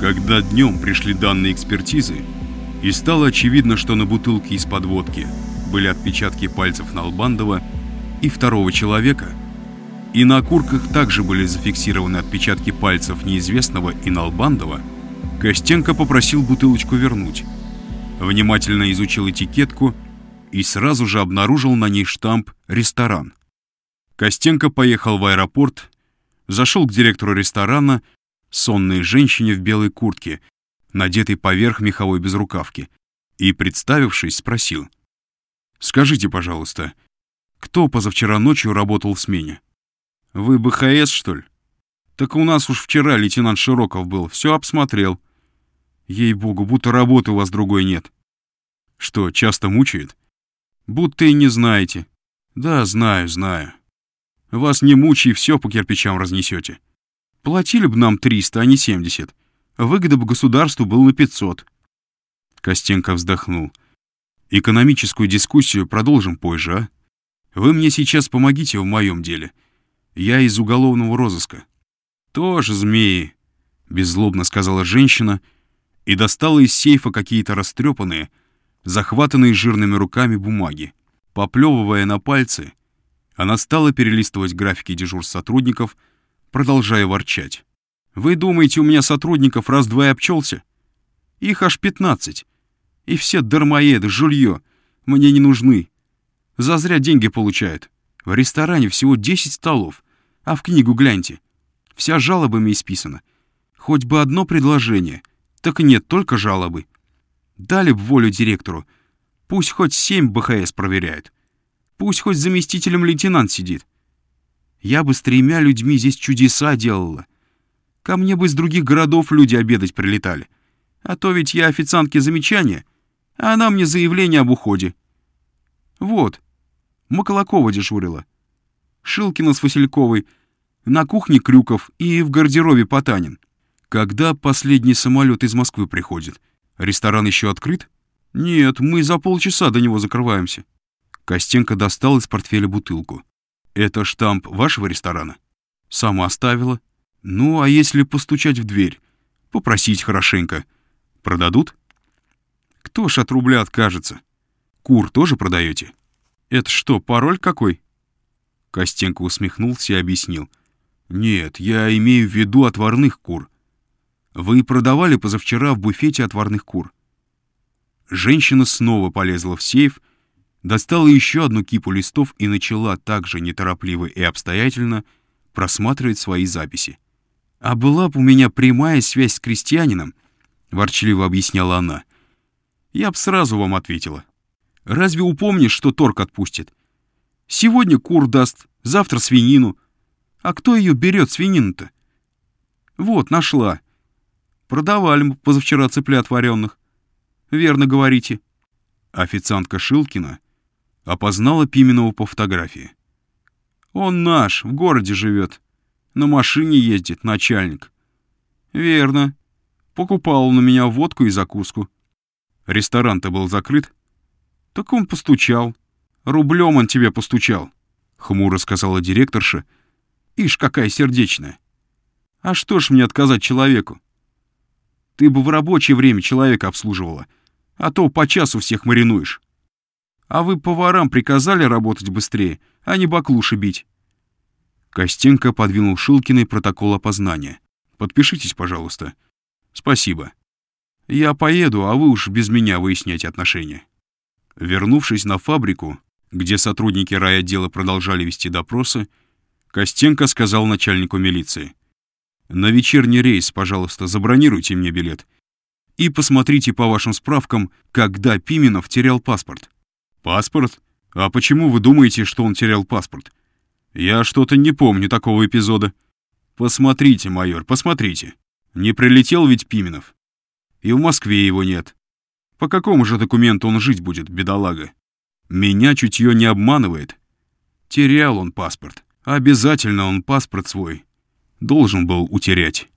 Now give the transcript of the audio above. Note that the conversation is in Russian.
Когда днем пришли данные экспертизы, и стало очевидно, что на бутылке из-под водки были отпечатки пальцев Налбандова и второго человека, и на окурках также были зафиксированы отпечатки пальцев неизвестного и Налбандова, Костенко попросил бутылочку вернуть. Внимательно изучил этикетку и сразу же обнаружил на ней штамп «Ресторан». Костенко поехал в аэропорт, зашел к директору ресторана, сонной женщине в белой куртке, надетой поверх меховой безрукавки, и, представившись, спросил. «Скажите, пожалуйста, кто позавчера ночью работал в смене? Вы БХС, что ли? Так у нас уж вчера лейтенант Широков был, все обсмотрел. Ей-богу, будто работы у вас другой нет. Что, часто мучает? Будто и не знаете. Да, знаю, знаю. Вас не мучай, все по кирпичам разнесете. Платили бы нам 300, а не 70. Выгода бы государству был на 500. Костенко вздохнул. Экономическую дискуссию продолжим позже, а? Вы мне сейчас помогите в моем деле. Я из уголовного розыска. Тоже змеи, беззлобно сказала женщина и достала из сейфа какие-то растрепанные, захватанные жирными руками бумаги. Поплевывая на пальцы, она стала перелистывать графики дежурств сотрудников, продолжая ворчать. «Вы думаете, у меня сотрудников раз-два и обчелся? Их аж пятнадцать. И все дармоеды, жулье, мне не нужны. Зазря деньги получают. В ресторане всего 10 столов. А в книгу гляньте. Вся жалобами исписана. Хоть бы одно предложение. Так нет, только жалобы. Дали б волю директору. Пусть хоть семь БХС проверяют. Пусть хоть заместителем лейтенант сидит. Я бы с тремя людьми здесь чудеса делала. Ко мне бы из других городов люди обедать прилетали. А то ведь я официантке замечания, а она мне заявление об уходе. Вот, Маколакова дежурила. Шилкина с Васильковой, на кухне Крюков и в гардеробе Потанин. Когда последний самолет из Москвы приходит? Ресторан еще открыт? Нет, мы за полчаса до него закрываемся. Костенко достал из портфеля бутылку. Это штамп вашего ресторана? Сама оставила. Ну, а если постучать в дверь? Попросить хорошенько. Продадут? Кто ж от рубля откажется? Кур тоже продаете? «Это что, пароль какой?» Костенко усмехнулся и объяснил. «Нет, я имею в виду отварных кур. Вы продавали позавчера в буфете отварных кур». Женщина снова полезла в сейф, достала еще одну кипу листов и начала также неторопливо и обстоятельно просматривать свои записи. «А была бы у меня прямая связь с крестьянином», — ворчливо объясняла она, — «я б сразу вам ответила. Разве упомнишь, что торг отпустит? Сегодня кур даст, завтра свинину. А кто ее берет, свинину-то? Вот, нашла. Продавали мы позавчера цыплят вареных. Верно говорите. Официантка Шилкина опознала Пименова по фотографии. Он наш, в городе живет. На машине ездит, начальник. Верно. Покупал он у меня водку и закуску. Ресторан-то был закрыт. «Так он постучал. Рублем он тебе постучал», — хмуро сказала директорша. «Ишь, какая сердечная. А что ж мне отказать человеку? Ты бы в рабочее время человека обслуживала, а то по часу всех маринуешь. А вы поварам приказали работать быстрее, а не баклуши бить». Костенко подвинул Шилкиной протокол опознания. «Подпишитесь, пожалуйста». «Спасибо. Я поеду, а вы уж без меня выясняйте отношения». Вернувшись на фабрику, где сотрудники райотдела продолжали вести допросы, Костенко сказал начальнику милиции. «На вечерний рейс, пожалуйста, забронируйте мне билет. И посмотрите по вашим справкам, когда Пименов терял паспорт». «Паспорт? А почему вы думаете, что он терял паспорт? Я что-то не помню такого эпизода». «Посмотрите, майор, посмотрите. Не прилетел ведь Пименов. И в Москве его нет. По какому же документу он жить будет, бедолага? Меня чутье не обманывает. Терял он паспорт. Обязательно он паспорт свой должен был утерять.